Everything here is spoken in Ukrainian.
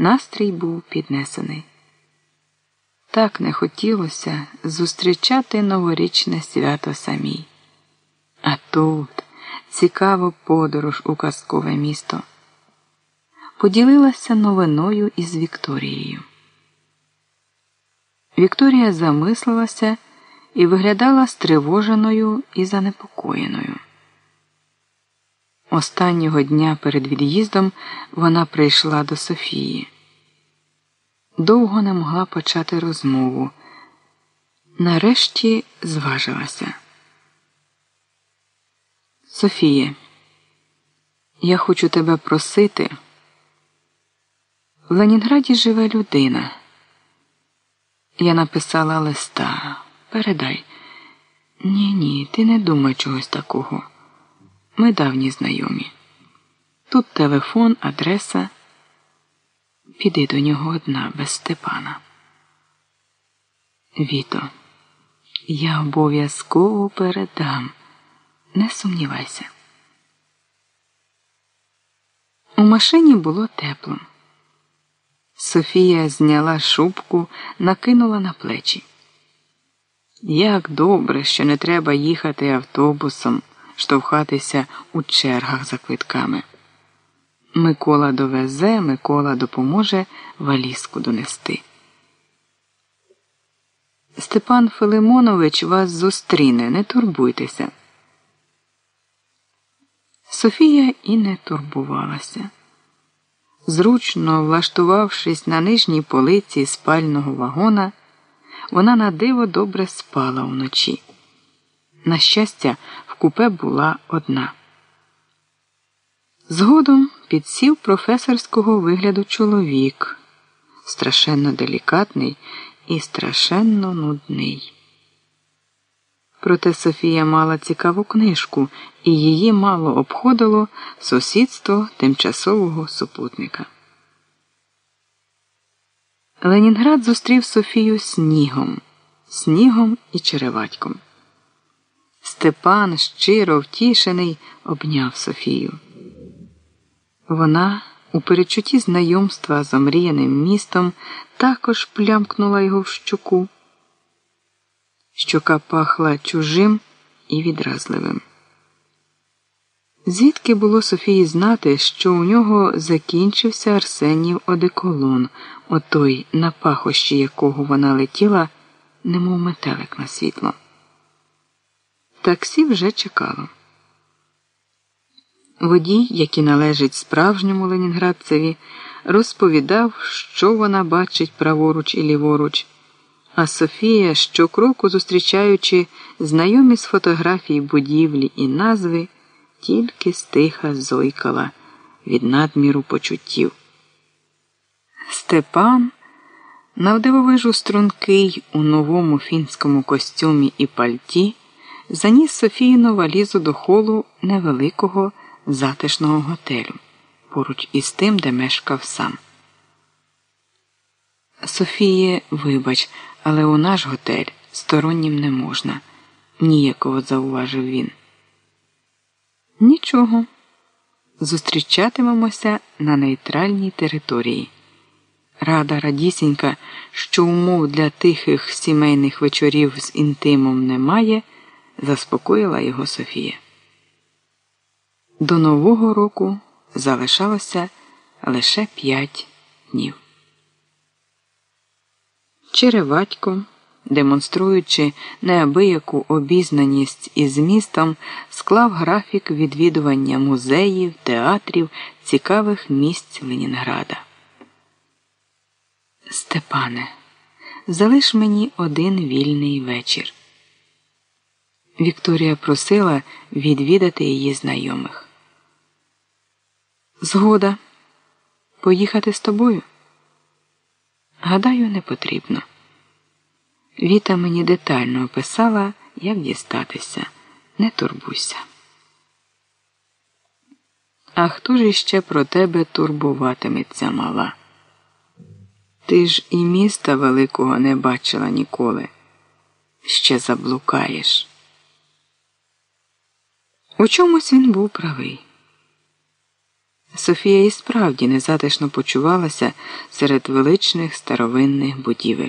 Настрій був піднесений. Так не хотілося зустрічати новорічне свято самій. А тут цікаву подорож у казкове місто. Поділилася новиною із Вікторією. Вікторія замислилася і виглядала стривоженою і занепокоєною. Останнього дня перед від'їздом вона прийшла до Софії. Довго не могла почати розмову. Нарешті зважилася. Софіє, я хочу тебе просити. В Ленінграді живе людина. Я написала листа. Передай. Ні, ні, ти не думай чогось такого. Ми давні знайомі. Тут телефон, адреса. Піди до нього одна без Степана. Віто, я обов'язково передам. Не сумнівайся. У машині було тепло. Софія зняла шубку, накинула на плечі. Як добре, що не треба їхати автобусом, штовхатися у чергах за квитками. Микола довезе, Микола допоможе валізку донести. Степан Филимонович вас зустріне, не турбуйтеся. Софія і не турбувалася. Зручно влаштувавшись на нижній полиці спального вагона, вона на диво добре спала вночі. На щастя, купе була одна. Згодом підсів професорського вигляду чоловік, страшенно делікатний і страшенно нудний. Проте Софія мала цікаву книжку, і її мало обходило сусідство тимчасового супутника. Ленінград зустрів Софію снігом, снігом і череватьком. Степан, щиро втішений, обняв Софію. Вона, у перечутті знайомства з омріяним містом, також плямкнула його в щоку. Щока пахла чужим і відразливим. Звідки було Софії знати, що у нього закінчився Арсенів одеколон, отой, на пахощі якого вона летіла, немов метелик на світло. Таксі вже чекало. Водій, який належить справжньому ленінградцеві, розповідав, що вона бачить праворуч і ліворуч. А Софія, щокроку зустрічаючи знайомі з фотографій будівлі і назви, тільки стиха зойкала від надміру почуттів. Степан, навдивовижу стрункий у новому фінському костюмі і пальті, заніс Софіїну валізу до холу невеликого затишного готелю поруч із тим, де мешкав сам. Софіє, вибач, але у наш готель стороннім не можна, ніяково зауважив він. Нічого. Зустрічатимемося на нейтральній території. Рада радісінька, що умов для тихих сімейних вечорів з інтимом немає, заспокоїла його Софія. До Нового року залишалося лише п'ять днів. Череватько, демонструючи неабияку обізнаність із містом, склав графік відвідування музеїв, театрів, цікавих місць Ленінграда. Степане, залиш мені один вільний вечір. Вікторія просила відвідати її знайомих. Згода поїхати з тобою? Гадаю, не потрібно. Віта мені детально описала, як дістатися. Не турбуйся. А хто ж іще про тебе турбуватиметься, мала? Ти ж і міста великого не бачила ніколи. Ще заблукаєш. У чомусь він був правий. Софія і справді незатишно почувалася серед величних старовинних будівель.